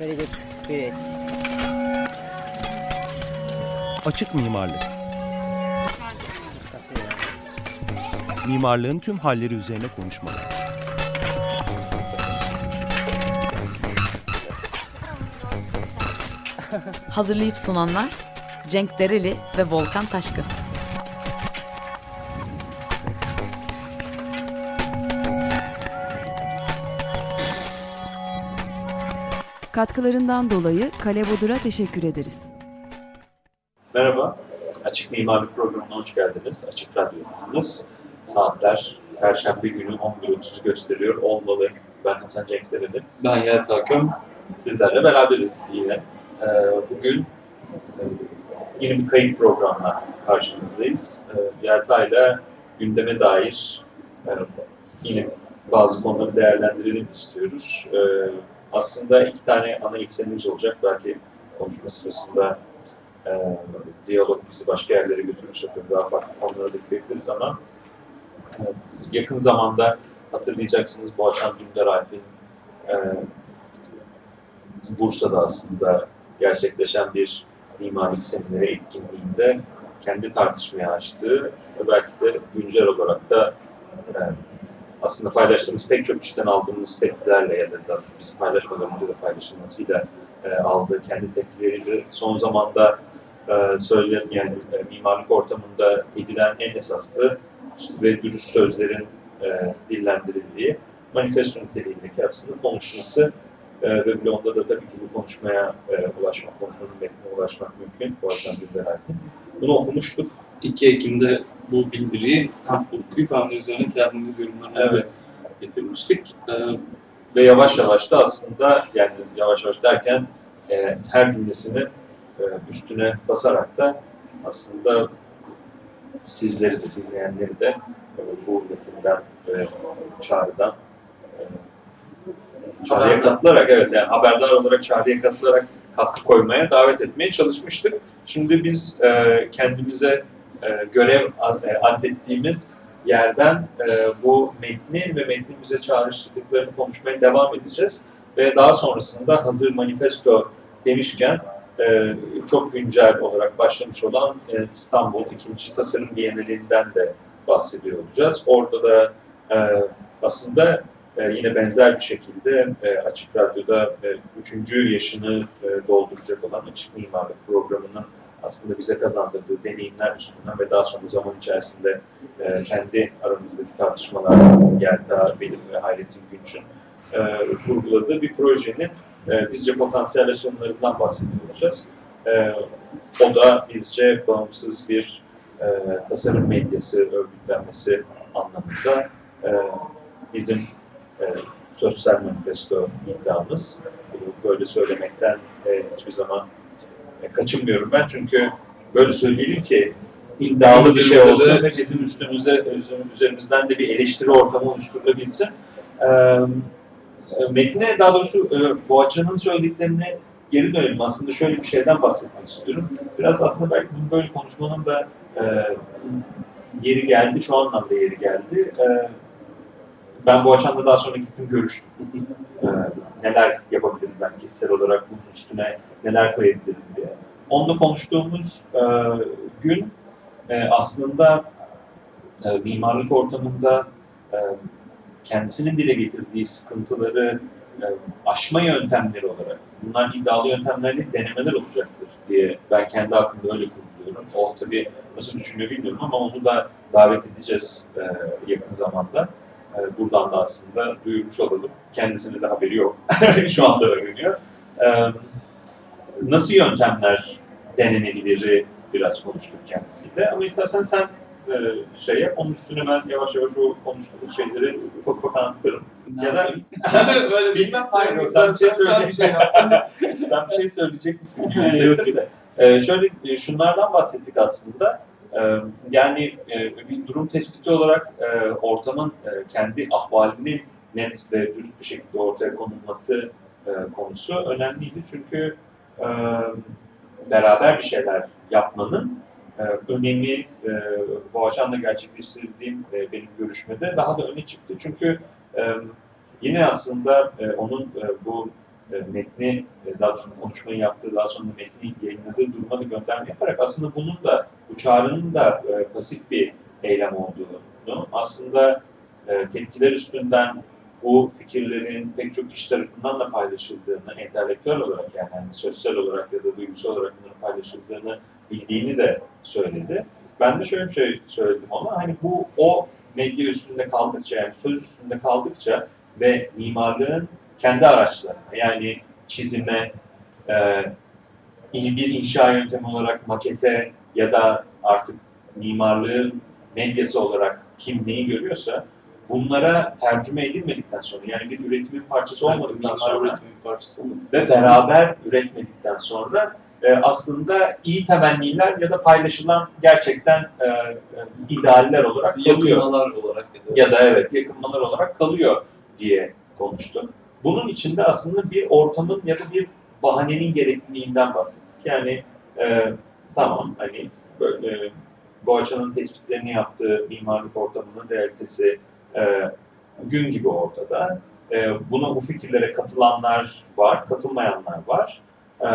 Very good. Great. Açık mimarlık. Mimarlığın tüm halleri üzerine konuşmalar. Hazırlayıp sunanlar Cenk Dereli ve Volkan Taşkın. Katkılarından dolayı Kale Bodur'a teşekkür ederiz. Merhaba, Açık Mimarlık Programı'na hoş geldiniz. Açık Radyo'dasınız. Saatler Perşembe günü 11.30'u gösteriyor. Olmalı. Ben Hasan Cenk Dereli. Ben Yelta Akım. Sizlerle beraberiz yine. Ee, bugün e, yeni bir kayıt programla karşınızdayız. Ee, Yelta ile gündeme dair e, yine bazı konuları değerlendirelim istiyoruz. Aslında iki tane ana eksenimiz olacak. Belki konuşma sırasında e, diyalog bizi başka yerlere götürürse tabii daha farklı konulara da gidebiliriz ama e, yakın zamanda hatırlayacaksınız bu akşam Dündar Alp'in e, Bursa'da aslında gerçekleşen bir mimarlık semineri etkinliğinde kendi tartışmaya açtığı ve belki de güncel olarak da e, aslında paylaştığımız pek çok kişiden aldığımız tepkilerle ya da biz paylaşmadan önce de paylaşılmasıyla e, aldığı kendi tepkileriyle son zamanda e, söylenen yani e, mimarlık ortamında edilen en esaslı ve dürüst sözlerin e, dillendirildiği manifesto niteliğindeki aslında konuşması e, ve blogda da tabii ki bu konuşmaya e, ulaşmak, konuşmanın metnine ulaşmak mümkün. Bu açıdan bir herhalde. Bunu okumuştuk. 2 Ekim'de bu bildiriyi hem okuyup hem de üzerine kendimiz yorumlarımızı Evet. getirmiştik. Ee, Ve yavaş yavaş da aslında yani yavaş yavaş derken e, her cümlesini e, üstüne basarak da aslında sizleri de dinleyenleri de e, bu metinden e, çağrıdan e, çağrıya katılarak evet yani haberdar olarak çağrıya katılarak katkı koymaya davet etmeye çalışmıştık. Şimdi biz e, kendimize e, görev e, adettiğimiz yerden e, bu metni ve metnin bize çağrıştırdıklarını konuşmaya devam edeceğiz. Ve daha sonrasında hazır manifesto demişken çok güncel olarak başlamış olan İstanbul 2. Tasarım Bienalinden de bahsediyor olacağız. Orada da aslında yine benzer bir şekilde Açık Radyo'da e, üçüncü yaşını dolduracak olan Açık Mimarlık programının aslında bize kazandırdığı deneyimler üstünden ve daha sonra zaman içerisinde e, kendi aramızdaki tartışmalardan Yelta, benim ve Hayrettin Günç'ün e, kurguladığı bir projenin e, bizce potansiyel aşımlarından bahsediyor olacağız. E, o da bizce bağımsız bir e, tasarım medyası örgütlenmesi anlamında e, bizim e, sosyal manifesto iddiamız. Böyle söylemekten e, hiçbir zaman kaçınmıyorum ben çünkü böyle söyleyelim ki iddialı bir şey olsun ve bizim üstümüzde üzerimizden de bir eleştiri ortamı oluşturulabilsin. Ee, e, metne daha doğrusu e, Boğaçan'ın söylediklerine geri dönelim. Aslında şöyle bir şeyden bahsetmek istiyorum. Biraz aslında belki bunu böyle konuşmanın da e, yeri geldi, şu anlamda yeri geldi. E, ben Boğaçan'la daha sonra gittim görüştüm. E, neler yapabilirim ben kişisel olarak bunun üstüne neler koyabilirim diye. Onunla konuştuğumuz e, gün e, aslında e, mimarlık ortamında e, kendisinin dile getirdiği sıkıntıları e, aşma yöntemleri olarak, bunlar iddialı yöntemler değil, denemeler olacaktır diye ben kendi aklımda öyle kurguluyorum. O tabii nasıl düşünüyor bilmiyorum ama onu da davet edeceğiz e, yakın zamanda. E, buradan da aslında duyurmuş olalım. Kendisinin de haberi yok. Şu anda öğreniyor. E, nasıl yöntemler denenebiliri biraz konuştuk kendisiyle. Ama istersen sen e, şey yap, onun üstüne ben yavaş yavaş o konuştuğumuz şeyleri ufak ufak anlatırım. Ya da böyle bilmem hayır yok, sen, şey sen, sen bir şey sen bir şey söyleyecek misin gibi hissettim de. Ee, şöyle e, şunlardan bahsettik aslında. Ee, yani e, bir durum tespiti olarak e, ortamın e, kendi ahvalinin net ve dürüst bir şekilde ortaya konulması konusu önemliydi. Çünkü beraber bir şeyler yapmanın önemi Boğaçan'la gerçekleştirdiğim benim görüşmede daha da öne çıktı. Çünkü yine aslında onun bu metni, e, daha sonra konuşmayı yaptığı, daha sonra metni yayınladığı duruma da gönderme yaparak aslında bunun da, bu çağrının da e, pasif bir eylem olduğunu, aslında e, tepkiler üstünden bu fikirlerin pek çok kişi tarafından da paylaşıldığını, entelektüel olarak yani, yani sosyal olarak ya da duygusal olarak bunların paylaşıldığını bildiğini de söyledi. Ben de şöyle bir şey söyledim ona, hani bu o medya üstünde kaldıkça yani söz üstünde kaldıkça ve mimarlığın kendi araçlarına yani çizime, e, bir inşa yöntemi olarak makete ya da artık mimarlığın medyası olarak kim neyi görüyorsa bunlara tercüme edilmedikten sonra yani bir üretimin parçası olmadıktan sonra üretimin parçası ve beraber üretmedikten sonra e, aslında iyi temenniler ya da paylaşılan gerçekten e, e, idealler olarak kalıyor. Yakınmalar olarak ya da Ya da evet yakınmalar olarak kalıyor diye konuştuk. Bunun içinde aslında bir ortamın ya da bir bahanenin gerekliliğinden bahsettik. Yani e, tamam hani böyle, e, Boğaçan'ın tespitlerini yaptığı mimarlık ortamının realitesi e, gün gibi ortada. E, buna bu fikirlere katılanlar var, katılmayanlar var. E,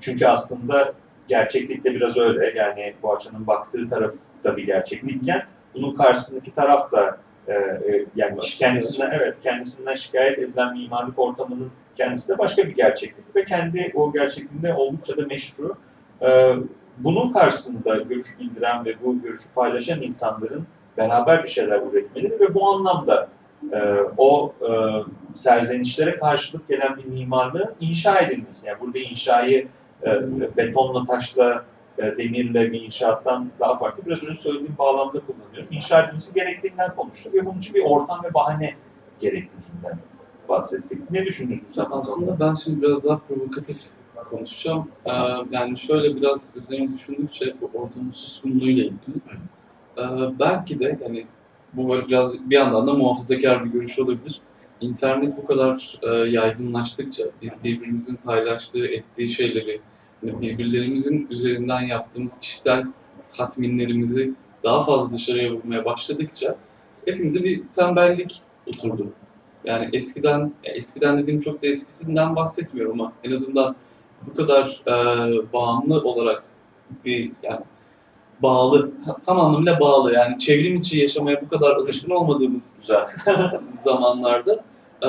çünkü aslında gerçeklikte biraz öyle. Yani Boğaçan'ın baktığı taraf da bir gerçeklikken bunun karşısındaki taraf da e, e, yani kendisinden evet kendisinden şikayet edilen mimarlık ortamının kendisi de başka bir gerçeklik ve kendi o gerçekliğinde oldukça da meşru. E, bunun karşısında görüş bildiren ve bu görüşü paylaşan insanların beraber bir şeyler üretmeleri ve bu anlamda e, o e, serzenişlere karşılık gelen bir mimarlığın inşa edilmesi. Yani burada inşayı e, betonla, taşla, e, demirle bir inşaattan daha farklı. Biraz önce söylediğim bağlamda kullanıyorum. İnşa edilmesi gerektiğinden konuştuk ve bunun için bir ortam ve bahane gerekliliğinden bahsettik. Ne düşünüyorsunuz? Aslında ben şimdi biraz daha provokatif konuşacağım. Ee, yani şöyle biraz üzerine düşündükçe bu ortamın suskunluğuyla ilgili. Ee, belki de yani bu böyle biraz bir yandan da muhafazakar bir görüş olabilir. İnternet bu kadar e, yaygınlaştıkça biz birbirimizin paylaştığı, ettiği şeyleri birbirlerimizin üzerinden yaptığımız kişisel tatminlerimizi daha fazla dışarıya vurmaya başladıkça hepimize bir tembellik oturdu. Yani eskiden, eskiden dediğim çok da eskisinden bahsetmiyorum ama en azından bu kadar e, bağımlı olarak bir yani bağlı, tam anlamıyla bağlı yani çevrim içi yaşamaya bu kadar alışkın olmadığımız zamanlarda e,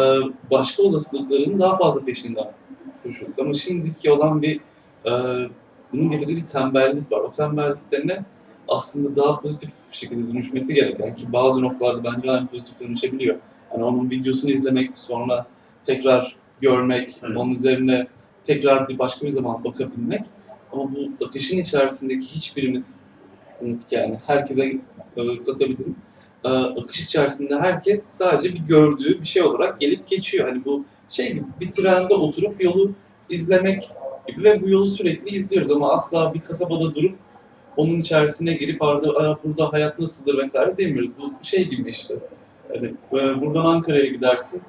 başka olasılıkların daha fazla peşinden koşuyorduk. Ama şimdiki olan bir e, bunun getirdiği bir tembellik var. O tembelliklerine aslında daha pozitif şekilde dönüşmesi gereken ki bazı noktalarda bence hala pozitif dönüşebiliyor. Yani onun videosunu izlemek, sonra tekrar görmek, Hı. onun üzerine tekrar bir başka bir zaman bakabilmek. Ama bu akışın içerisindeki hiçbirimiz yani herkese katabilirim. E, akış içerisinde herkes sadece bir gördüğü bir şey olarak gelip geçiyor. Hani bu şey gibi bir trende oturup yolu izlemek gibi ve bu yolu sürekli izliyoruz ama asla bir kasabada durup onun içerisine girip arada "Aa, burada hayat nasıldır vesaire demiyoruz. Bu şey gibi işte. Hani e, buradan Ankara'ya gidersin.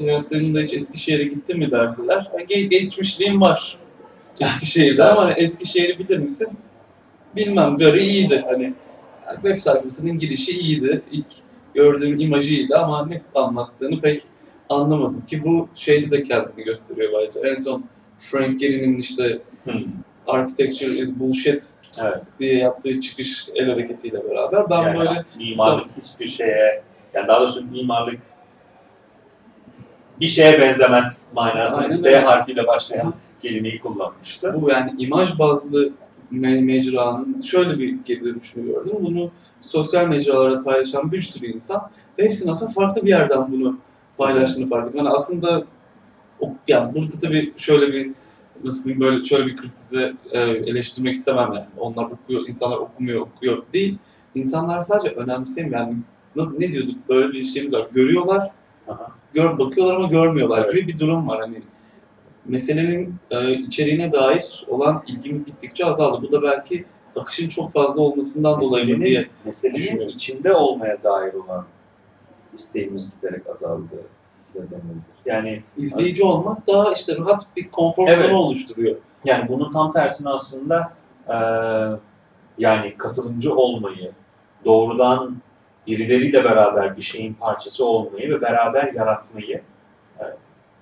Hayatlarında hiç Eskişehir'e gittin mi derseler. "Ha, ge- geçmişliğim var Eskişehir'de ama hani Eskişehir'i bilir misin? Bilmem böyle iyiydi. Hani web sayfasının girişi iyiydi. İlk gördüğüm imajıydı ama ne anlattığını pek anlamadım ki bu şeyde de kendini gösteriyor bence. En son Frank Gehry'nin işte. Architecture is bullshit Evet. diye yaptığı çıkış el hareketiyle beraber ben yani böyle mimarlık hiçbir şeye, yani daha doğrusu mimarlık bir şeye benzemez manasında Aynen B harfiyle başlayan kelimeyi kullanmıştı. bu yani imaj bazlı me- mecranın şöyle bir geri dönüşünü gördüm. Bunu sosyal mecralarda paylaşan bir sürü insan ve hepsinin aslında farklı bir yerden bunu paylaştığını fark ettim. Yani aslında o, yani burada tabii şöyle bir nasıl diyeyim böyle şöyle bir kritize e, eleştirmek istemem yani. Onlar okuyor, insanlar okumuyor, okuyor değil. İnsanlar sadece önemsemiyor. Yani nasıl, ne diyorduk böyle bir şeyimiz var. Görüyorlar, Aha. gör, bakıyorlar ama görmüyorlar Evet. gibi bir durum var. Hani meselenin e, içeriğine dair olan ilgimiz gittikçe azaldı. Bu da belki akışın çok fazla olmasından dolayı mı diye. Meselenin, meselenin düşünüyorum. içinde olmaya dair olan isteğimiz giderek azaldı. Da denilebilir. Yani İzleyici olmak daha işte rahat bir konfor Evet. zonu oluşturuyor. Yani bunun tam tersine aslında eee, yani katılımcı olmayı, doğrudan birileriyle beraber bir şeyin parçası olmayı ve beraber yaratmayı e,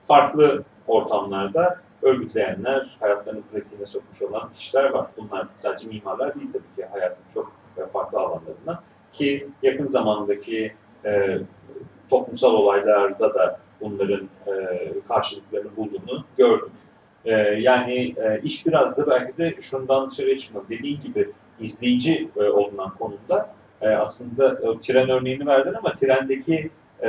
farklı ortamlarda örgütleyenler, hayatlarını pratiğine sokmuş olan kişiler var. Bunlar sadece mimarlar değil tabii ki hayatın çok e, farklı alanlarına. Ki yakın zamandaki e, toplumsal olaylarda da bunların e, karşılıklarını bulduğunu gördük. E, yani e, iş biraz da belki de şundan dışarıya çıkmak. Dediğin gibi izleyici e, olunan konumda e, aslında e, tren örneğini verdin ama trendeki e,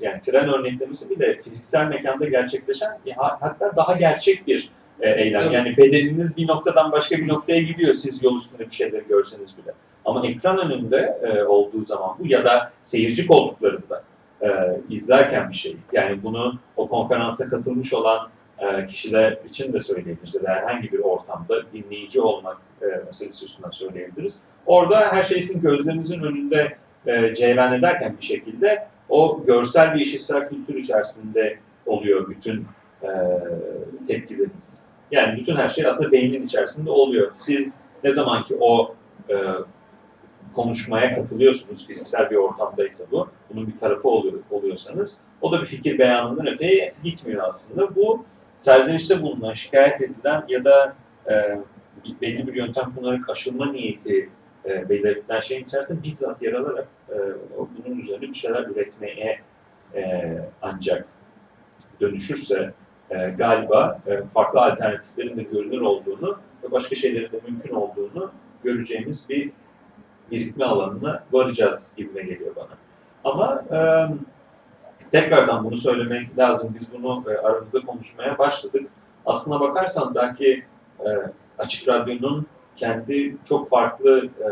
yani tren örneklemesi bir de fiziksel mekanda gerçekleşen e, ha- hatta daha gerçek bir e, eylem. Tabii. Yani bedeniniz bir noktadan başka bir noktaya gidiyor siz yol üstünde bir şeyleri görseniz bile. Ama ekran önünde e, olduğu zaman bu ya da seyirci koltuklarında e, izlerken bir şey. Yani bunu o konferansa katılmış olan e, kişiler için de söyleyebiliriz. Ya da herhangi bir ortamda dinleyici olmak e, meselesi üstünden söyleyebiliriz. Orada her şey sizin gözlerinizin önünde e, cereyan ederken bir şekilde o görsel bir işitsel kültür içerisinde oluyor bütün e, tepkileriniz. Yani bütün her şey aslında beynin içerisinde oluyor. Siz ne zaman ki o e, konuşmaya katılıyorsunuz, fiziksel bir ortamdaysa bu, bunun bir tarafı oluyor, oluyorsanız, o da bir fikir beyanından öteye gitmiyor aslında. Bu serzenişte bulunan, şikayet edilen ya da e, belli bir yöntem kullanarak aşılma niyeti e, belirtilen şeyin içerisinde bizzat yer alarak e, bunun üzerine bir şeyler üretmeye e, ancak dönüşürse e, galiba e, farklı alternatiflerin de görünür olduğunu ve başka şeylerin de mümkün olduğunu göreceğimiz bir birikme alanına varacağız gibime geliyor bana. Ama e, tekrardan bunu söylemek lazım. Biz bunu e, aramızda konuşmaya başladık. Aslına bakarsan belki e, Açık Radyo'nun kendi çok farklı e,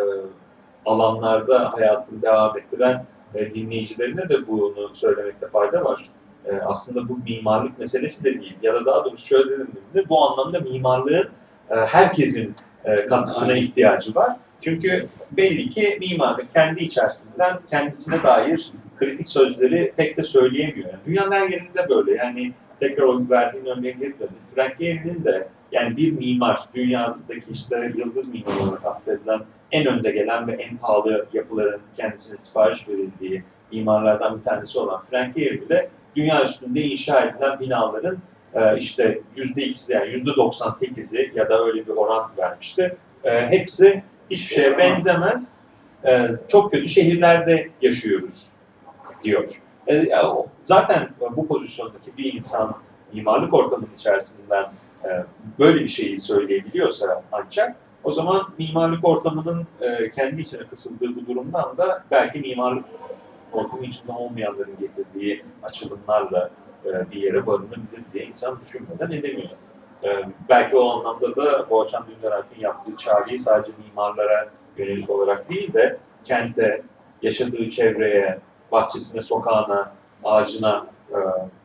alanlarda hayatını devam ettiren e, dinleyicilerine de bunu söylemekte fayda var. E, aslında bu mimarlık meselesi de değil. Ya da daha doğrusu şöyle dediğimde bu anlamda mimarlığın e, herkesin e, katkısına ihtiyacı var. Çünkü belli ki mimarlık kendi içerisinden kendisine dair kritik sözleri pek de söyleyemiyor. Yani dünyanın her yerinde böyle. Yani tekrar o verdiğin örneğe geri. Frank Gehry'nin de yani bir mimar, dünyadaki işte yıldız mimar olarak affedilen en önde gelen ve en pahalı yapıların kendisine sipariş verildiği mimarlardan bir tanesi olan Frank Gehry bile dünya üstünde inşa edilen binaların e, işte yüzde ikisi yani yüzde 98'i ya da öyle bir oran vermişti. E, hepsi hiçbir şeye benzemez. E, çok kötü şehirlerde yaşıyoruz diyor. E, o- zaten bu pozisyondaki bir insan mimarlık ortamının içerisinden e, böyle bir şeyi söyleyebiliyorsa ancak o zaman mimarlık ortamının e, kendi içine kısıldığı bu durumdan da belki mimarlık ortamı içinde olmayanların getirdiği açılımlarla e, bir yere barınabilir diye insan düşünmeden edemiyor. E, belki o anlamda da Boğaçan Dündaralp'in yaptığı çağrıyı sadece mimarlara yönelik olarak değil de kente, yaşadığı çevreye, bahçesine, sokağına, ağacına, e,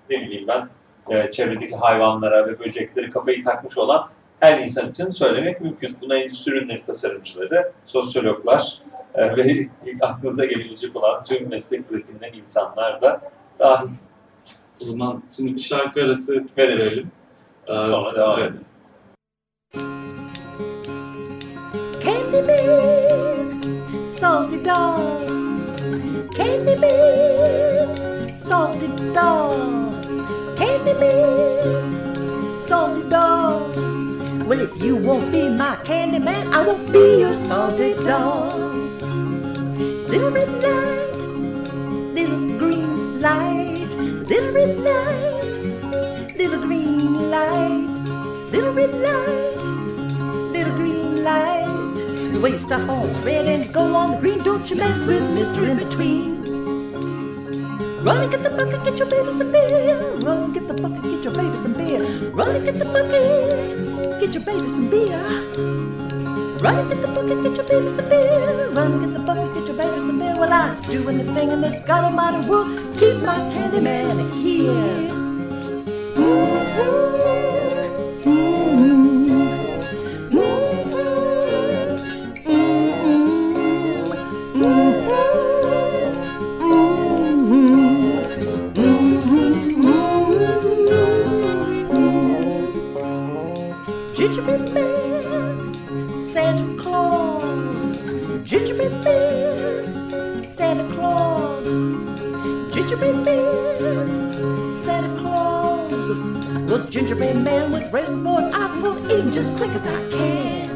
ne bileyim ben, e, çevredeki hayvanlara ve böcekleri kafayı takmış olan her insan için söylemek mümkün. Buna endüstri ürünleri tasarımcıları, sosyologlar e, ve aklınıza gelebilecek olan tüm meslek pratiğinden insanlar da dahil. O zaman şimdi bir şarkı arası Verelim. Ee, Sonra devam evet. Candy bear, salty dog. Candy bear, salty dog. Candy bear, salty dog. Well, if you won't be my candy man, I won't be your salty dog. Little red light, little green light, little red light, red light little green light. The way you stop on red and go on the green, don't you mess with Mr. In Between. Run and get the bucket, get your baby some beer. Run and get the bucket, get your baby some beer. Run and get the bucket, get your baby some beer. Run and get the bucket, get your baby some beer. Run and get the bucket, get your baby some beer. Well, I'm doing the thing in this God Almighty world. Keep my candy man here. Gingerbread Claus. Gingerbread man, man with razors for his eyes full, eating just quick as I can.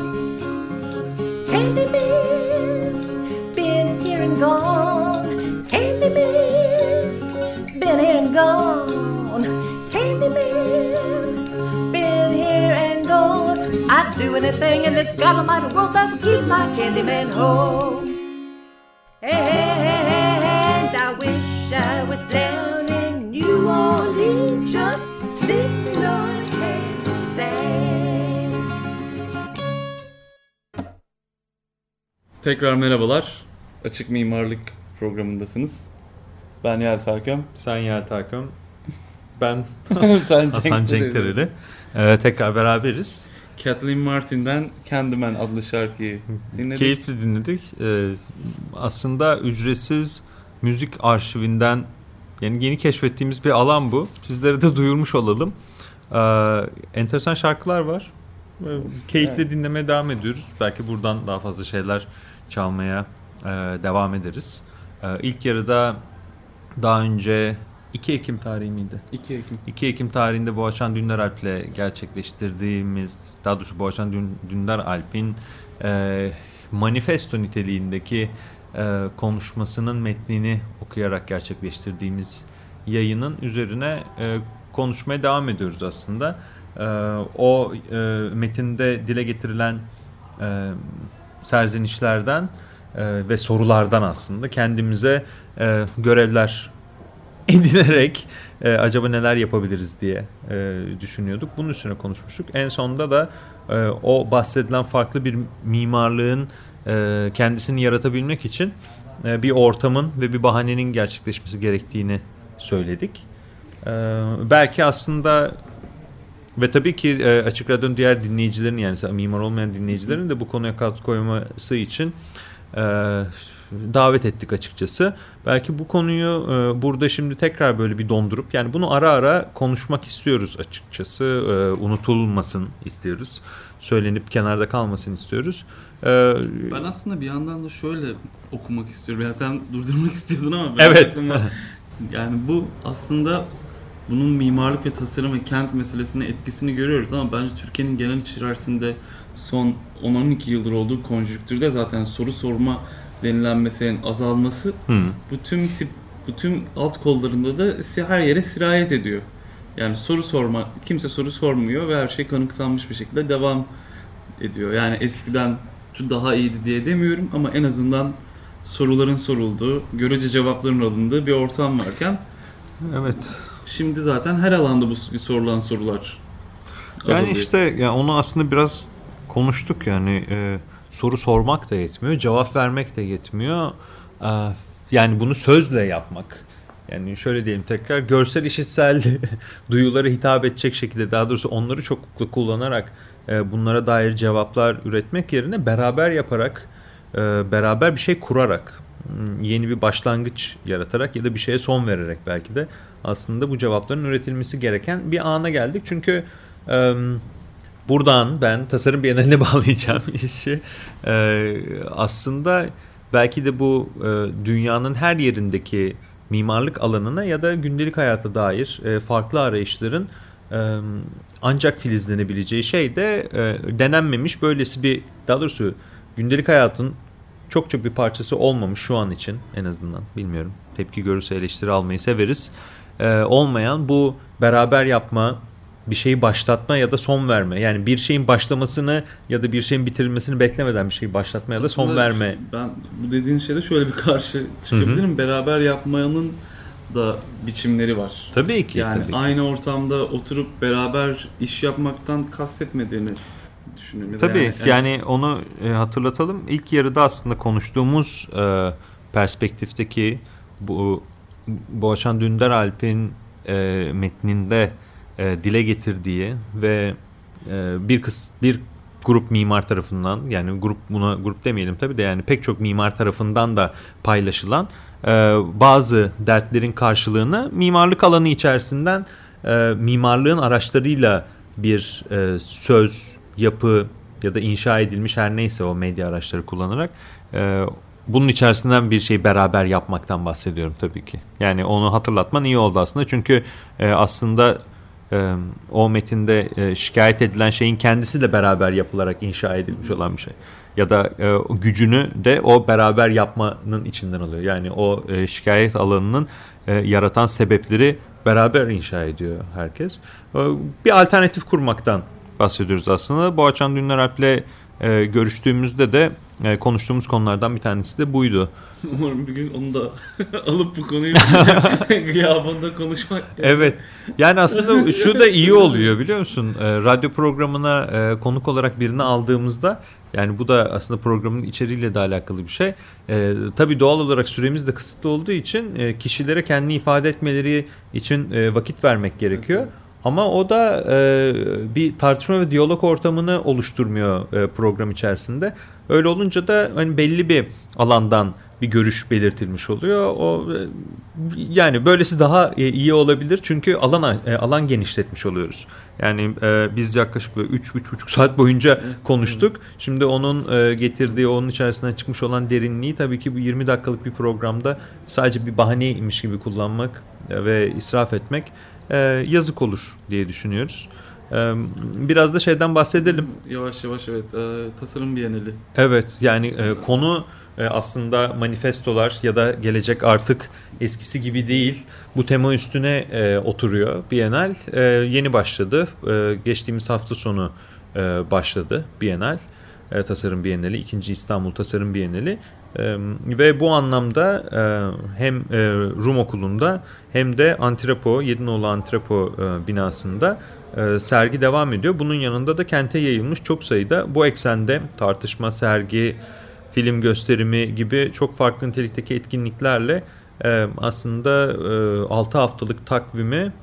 Candyman, been here and gone. Candyman, been here and gone. Candyman, been here and gone. I'd do anything in this God world that would keep my Candyman home. Tekrar merhabalar. Açık Mimarlık programındasınız. Ben Yelta Hakem. Sen Yeltaköm. Ben Sen Hasan Cenk Tereli. Ee, tekrar beraberiz. Kathleen Martin'den Candyman adlı şarkıyı dinledik. Keyifli dinledik. Ee, aslında ücretsiz müzik arşivinden yani yeni keşfettiğimiz bir alan bu. Sizlere de duyurmuş olalım. Ee, enteresan şarkılar var. Ee, Keyifli Evet. dinlemeye devam ediyoruz. Belki buradan daha fazla şeyler çalmaya e, devam ederiz. Ee, ilk yarıda daha önce 2 Ekim tarihi miydi? 2 Ekim. 2 Ekim tarihinde Boğaçan Dündar Alp'le gerçekleştirdiğimiz, daha doğrusu Boğaçan Dün- Dündar Alp'in e, manifesto niteliğindeki e, konuşmasının metnini okuyarak gerçekleştirdiğimiz yayının üzerine e, konuşmaya devam ediyoruz aslında. E, o e, metinde dile getirilen e, serzenişlerden e, ve sorulardan aslında kendimize e, görevler edinerek e, acaba neler yapabiliriz diye e, düşünüyorduk. Bunun üstüne konuşmuştuk. En sonunda da e, o bahsedilen farklı bir mimarlığın e, kendisini yaratabilmek için e, bir ortamın ve bir bahanenin gerçekleşmesi gerektiğini söyledik. E, belki aslında ve tabii ki e, Açık Radyo'nun diğer dinleyicilerin yani mimar olmayan dinleyicilerin de bu konuya katkı koyması için e, davet ettik açıkçası. Belki bu konuyu e, burada şimdi tekrar böyle bir dondurup yani bunu ara ara konuşmak istiyoruz açıkçası. E, unutulmasın istiyoruz. Söylenip kenarda kalmasın istiyoruz. E, Ben aslında bir yandan da şöyle okumak istiyorum. Yani sen durdurmak istiyordun ama ben Evet. aklıma- yani bu aslında bunun mimarlık ve tasarım ve kent meselesine etkisini görüyoruz ama bence Türkiye'nin genel içerisinde son 10-12 yıldır olduğu konjüktürde zaten soru sorma denilen meselenin azalması hı. bu tüm tip bu tüm alt kollarında da her yere sirayet ediyor. Yani soru sorma, kimse soru sormuyor ve her şey kanıksanmış bir şekilde devam ediyor. Yani eskiden şu daha iyiydi diye demiyorum ama en azından soruların sorulduğu, görece cevapların alındığı bir ortam varken Evet. Şimdi zaten her alanda bu sorulan sorular Yani azalıyor. işte yani onu aslında biraz konuştuk yani e, soru sormak da yetmiyor, cevap vermek de yetmiyor. E, yani bunu sözle yapmak. Yani şöyle diyelim tekrar görsel işitsel duyulara hitap edecek şekilde daha doğrusu onları çoklu kullanarak e, bunlara dair cevaplar üretmek yerine beraber yaparak e, beraber bir şey kurarak yeni bir başlangıç yaratarak ya da bir şeye son vererek belki de aslında bu cevapların üretilmesi gereken bir ana geldik. Çünkü e, buradan ben tasarım biyeneline bağlayacağım işi. E, aslında belki de bu e, dünyanın her yerindeki mimarlık alanına ya da gündelik hayata dair e, farklı arayışların e, ancak filizlenebileceği şey de e, denenmemiş böylesi bir daha doğrusu gündelik hayatın çokça bir parçası olmamış şu an için en azından bilmiyorum tepki görürse eleştiri almayı severiz E, olmayan bu beraber yapma bir şeyi başlatma ya da son verme yani bir şeyin başlamasını ya da bir şeyin bitirilmesini beklemeden bir şeyi başlatma ya da son Aslında verme Ben bu dediğin şeyde şöyle bir karşı çıkabilirim. Beraber yapmanın da biçimleri var. tabii ki Yani tabii ki. aynı ortamda oturup beraber iş yapmaktan kastetmediğini düşünüyorum. Tabii yani, onu e, hatırlatalım. İlk yarıda aslında konuştuğumuz e, perspektifteki bu Boğaçan Dündar Alp'in e, metninde e, dile getirdiği ve e, bir kıs bir grup mimar tarafından yani grup buna grup demeyelim tabii de yani pek çok mimar tarafından da paylaşılan e, bazı dertlerin karşılığını mimarlık alanı içerisinden e, mimarlığın araçlarıyla bir e, söz, yapı ya da inşa edilmiş her neyse o medya araçları kullanarak e, bunun içerisinden bir şey beraber yapmaktan bahsediyorum tabii ki. Yani onu hatırlatman iyi oldu aslında çünkü e, aslında e, o metinde e, şikayet edilen şeyin kendisi de beraber yapılarak inşa edilmiş olan bir şey. Ya da e, gücünü de o beraber yapmanın içinden alıyor. Yani o e, şikayet alanının e, yaratan sebepleri beraber inşa ediyor herkes. E, bir alternatif kurmaktan bahsediyoruz aslında. Boğaçan Dünler Alp'le e, görüştüğümüzde de e, konuştuğumuz konulardan bir tanesi de buydu. Umarım bir gün onu da alıp bu konuyu gıyabında konuşmak. Evet. Yani aslında şu da iyi oluyor biliyor musun? E, radyo programına e, konuk olarak birini aldığımızda yani bu da aslında programın içeriğiyle de alakalı bir şey. E, tabii doğal olarak süremiz de kısıtlı olduğu için e, kişilere kendini ifade etmeleri için e, vakit vermek gerekiyor. Ama o da e, bir tartışma ve diyalog ortamını oluşturmuyor e, program içerisinde. Öyle olunca da hani belli bir alandan bir görüş belirtilmiş oluyor. O e, yani böylesi daha e, iyi olabilir çünkü alan e, alan genişletmiş oluyoruz. Yani e, biz yaklaşık 3-3,5 saat boyunca konuştuk. Şimdi onun e, getirdiği onun içerisinden çıkmış olan derinliği tabii ki bu 20 dakikalık bir programda sadece bir bahaneymiş gibi kullanmak ve israf etmek e, yazık olur diye düşünüyoruz. E, biraz da şeyden bahsedelim. Yavaş yavaş evet. E, tasarım bienali. Evet yani e, konu e, aslında manifestolar ya da gelecek artık eskisi gibi değil. Bu tema üstüne e, oturuyor. Bienal e, yeni başladı. E, geçtiğimiz hafta sonu e, başladı Bienal. E, Tasarım Bienali, 2. İstanbul Tasarım Bienali. E, ve bu anlamda hem Rum Okulu'nda hem de Antrepo, Yedinoğlu Antrepo binasında sergi devam ediyor. Bunun yanında da kente yayılmış çok sayıda bu eksende tartışma, sergi, film gösterimi gibi çok farklı nitelikteki etkinliklerle aslında e, 6 haftalık takvimi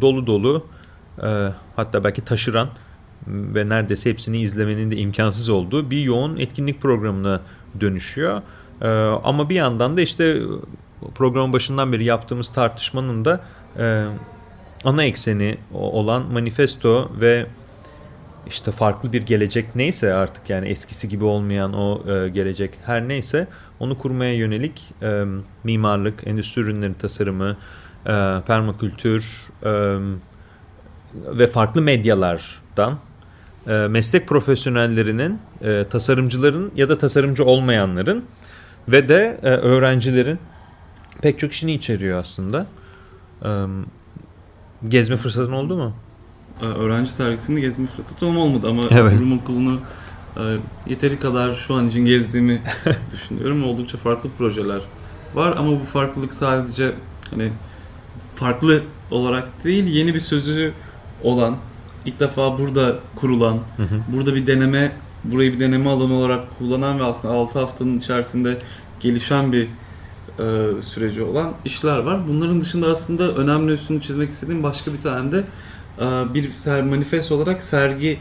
dolu dolu hatta belki taşıran ve neredeyse hepsini izlemenin de imkansız olduğu bir yoğun etkinlik programına dönüşüyor. E, ama bir yandan da işte programın başından beri yaptığımız tartışmanın da e, ana ekseni olan manifesto ve işte farklı bir gelecek neyse artık yani eskisi gibi olmayan o e, gelecek her neyse onu kurmaya yönelik e, mimarlık, endüstri ürünleri tasarımı, permakültür ve farklı medyalardan e, meslek profesyonellerinin, e, tasarımcıların ya da tasarımcı olmayanların ve de e, öğrencilerin pek çok işini içeriyor aslında. E, gezme fırsatın oldu mu? E, öğrenci sergisini gezme fırsatım olmadı ama Evet. Rum Okulu'nu e, yeteri kadar şu an için gezdiğimi düşünüyorum. Oldukça farklı projeler var ama bu farklılık sadece hani farklı olarak değil yeni bir sözü olan ilk defa burada kurulan Hı hı. burada bir deneme burayı bir deneme alanı olarak kullanan ve aslında 6 haftanın içerisinde gelişen bir e, süreci olan işler var. Bunların dışında aslında önemli üstünü çizmek istediğim başka bir tane de e, bir manifest olarak sergi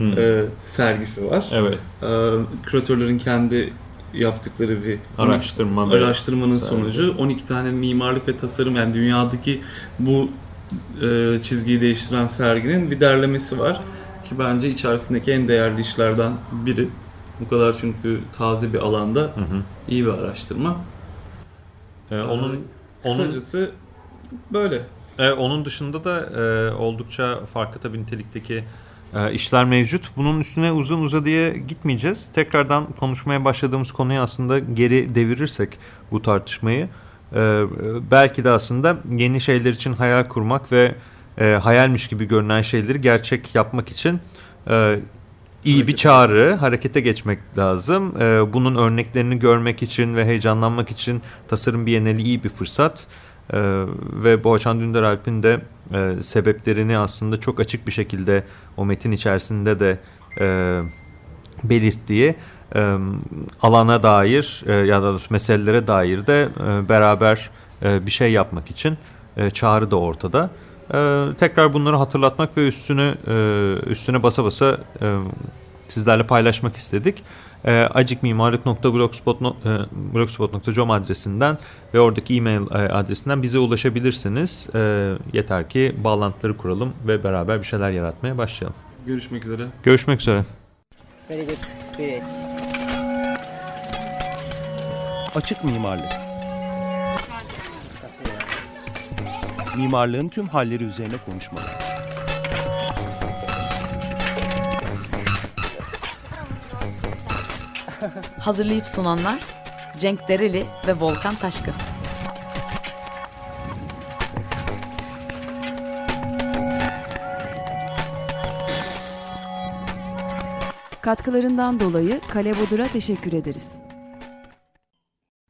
e, sergisi var. Evet. E, küratörlerin kendi yaptıkları bir Araştırma. araştırmanın sergi. sonucu 12 tane mimarlık ve tasarım yani dünyadaki bu e, çizgiyi değiştiren serginin bir derlemesi var ki bence içerisindeki en değerli işlerden biri. Bu kadar çünkü taze bir alanda Hı hı. iyi bir araştırma. Ee, onun onun Kısacası böyle. e, onun dışında da e, oldukça farklı tabii nitelikteki e, işler mevcut. Bunun üstüne uzun uzadıya gitmeyeceğiz. Tekrardan konuşmaya başladığımız konuyu aslında geri devirirsek bu tartışmayı e, belki de aslında yeni şeyler için hayal kurmak ve e, hayalmiş gibi görünen şeyleri gerçek yapmak için e, iyi bir çağrı, harekete geçmek lazım. E, bunun örneklerini görmek için ve heyecanlanmak için tasarım bienali iyi bir fırsat. Ee, ve Boğaçan Dündar Alp'in de e, sebeplerini aslında çok açık bir şekilde o metin içerisinde de e, belirttiği e, alana dair e, ya da meselelere dair de e, beraber e, bir şey yapmak için e, çağrı da ortada. E, tekrar bunları hatırlatmak ve üstünü e, üstüne basa basa e, sizlerle paylaşmak istedik. E, acikmimarlık.blogspot.com adresinden ve oradaki e-mail e, adresinden bize ulaşabilirsiniz. E, yeter ki bağlantıları kuralım ve beraber bir şeyler yaratmaya başlayalım. Görüşmek üzere. Görüşmek üzere. Very good. Great. Açık mimarlık. Mimarlığın tüm halleri üzerine konuşmalar. Hazırlayıp sunanlar Cenk Dereli ve Volkan Taşkın. Katkılarından dolayı Kale Bodur'a teşekkür ederiz.